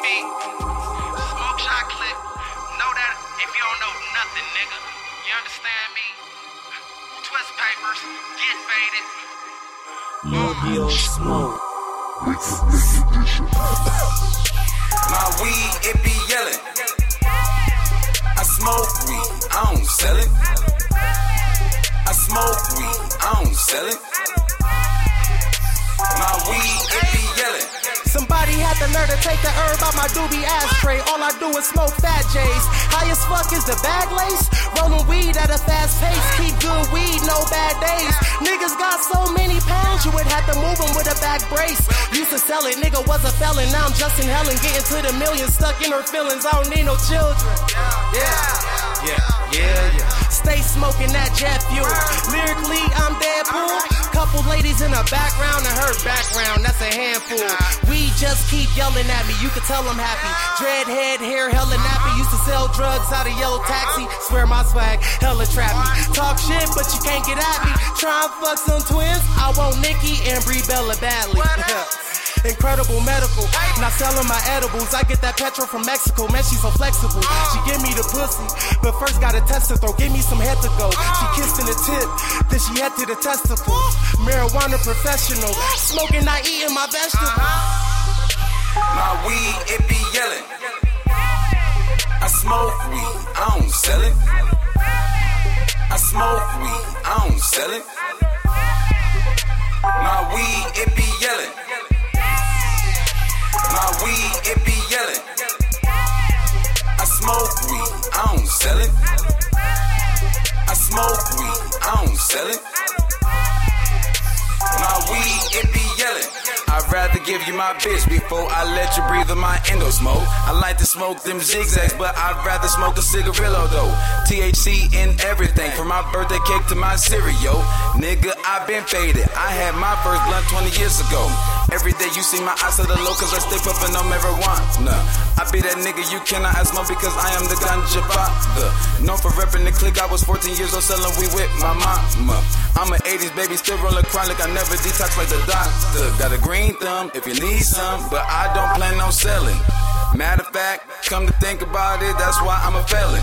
DB. Smoke shot clip. Know that if you don't know nothing, nigga. You understand me? Twist papers. Get faded. Mobile smoke. My weed, it be yelling. I smoke weed, I don't sell it. I smoke weed, I don't sell it. The nerve to take the herb out my doobie ashtray. All I do is smoke fat J's. High as fuck is the bag lace. Rolling weed at a fast pace. Keep good weed, no bad days. Niggas got so many pounds, you would have to move them with a back brace. Used to sell it, nigga was a felon. Now I'm just in hell and getting to the millions. Stuck in her feelings, I don't need no children. Yeah, yeah, yeah, yeah. Stay smoking that jet fuel. Lyrically, I'm Deadpool. Couple ladies in the background and her background, that's a handful. We just keep yelling at me, you can tell I'm happy. Dreadhead, hair hella nappy. Used to sell drugs out of yellow taxi. Swear my swag, hella trappy. Talk shit, but you can't get at me. Try and fuck some twins. I want Nikki and Brie Bella badly. Incredible medical. Not selling my edibles. I get that petrol from Mexico. Man, she's so flexible. She give me the pussy, but first got a test to throw. Give me some head to go. She kissed in the tip, then she head to the testicles. Marijuana professional. Smoking, not eating my vegetables. Uh-huh. My weed, it be yelling. I smoke weed, I don't sell it. I smoke weed, I don't sell it. My weed, it be yelling. It be yelling. I smoke weed, I don't sell it. I smoke weed, I don't sell it. Rather give you my bitch before I let you breathe on my endo smoke. I like to smoke them zigzags, but I'd rather smoke a cigarillo though. THC in everything, from my birthday cake to my cereal. Nigga, i been faded. I had my first blunt 20 years ago. Every day you see my eyes to the low, cause I stay puffin' on marijuana. I be that nigga you cannot ask more because I am the ganja father. Known for reppin' the click, I was 14 years old selling weed with my mama. I'm an 80s baby, still rollin' chronic, I never detox like the doctor. Got a green thumb if you need some, but I don't plan on selling. Matter of fact, come to think about it, that's why I'm a felon.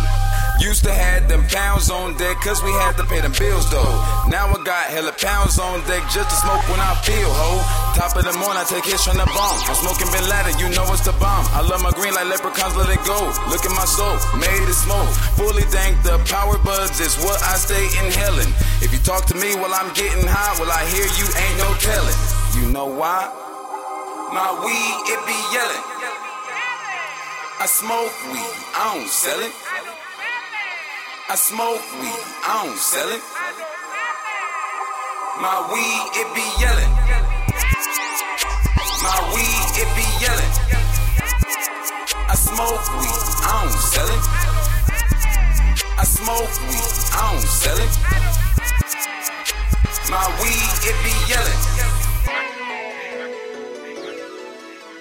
Used to have them pounds on deck, cause we had to pay them bills though. Now I got hella pounds on deck just to smoke when I feel ho. Top of the morning, I take hits from the bomb. I'm smoking Bin Laden, you know it's the bomb. I love my green like leprechauns, let it go. Look at my soul, made it smoke. Fully thank the power buds is what I stay inhaling. If you talk to me while I'm getting high, well I hear you ain't no telling. You know why? My weed, it be yelling. I smoke weed, I don't sell it. I smoke weed, I don't sell it. My weed, it be yelling. My weed, it be yelling. I smoke weed, I don't sell it. I smoke weed, I don't sell it. My weed, it be yelling.